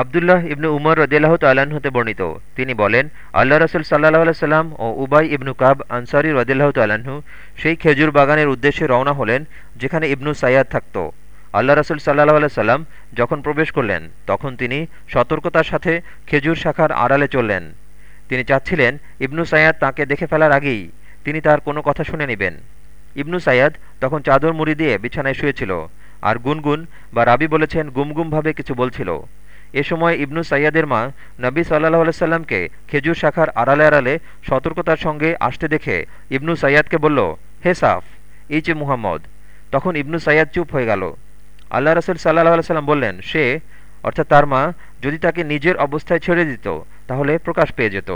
আবদুল্লাহ ইবনু উমর রদিয়াল্লাহ তাল্লাহ্ন হতে বর্ণিত। তিনি বলেন, আল্লাহ রসুল সাল্লাহ আলাইসাল্লাম ও উবাই ইবনু কাব আনসারি রদিল্লাহ তাল্লাহ্ন সেই খেজুর বাগানের উদ্দেশ্যে রওনা হলেন, যেখানে ইবনু সাইয়াদ থাকত। আল্লাহ রসুল সাল্লাহ আলাইসাল্লাম যখন প্রবেশ করলেন, তখন তিনি সতর্কতার সাথে খেজুর শাখার আড়ালে চললেন। তিনি চাচ্ছিলেন, ইবনু সাইয়াদ তাকে দেখে ফেলার আগেই তিনি তার কোনো কথা শুনে নেবেন। ইবনু সাইয়াদ তখন চাদর মুড়ি দিয়ে বিছানায় শুয়েছিল, আর গুনগুন বা রাবি বলেছেন, গুমগুমভাবে কিছু বলছিল। এ সময় ইবনু সাইয়াদের মা নবী সাল্লাহ আলাইসাল্লামকে খেজুর শাখার আড়ালে আড়ালে সতর্কতার সঙ্গে আসতে দেখে ইবনু সাইয়াদকে বলল, হে সাফ যে মুহাম্মদ। তখন ইবনু সাইয়াদ চুপ হয়ে গেল। আল্লাহ রসুল সাল্লাহ সাল্লাম বললেন, সে, অর্থাৎ তার মা, যদি তাকে নিজের অবস্থায় ছেড়ে দিত, তাহলে প্রকাশ পেয়ে যেত।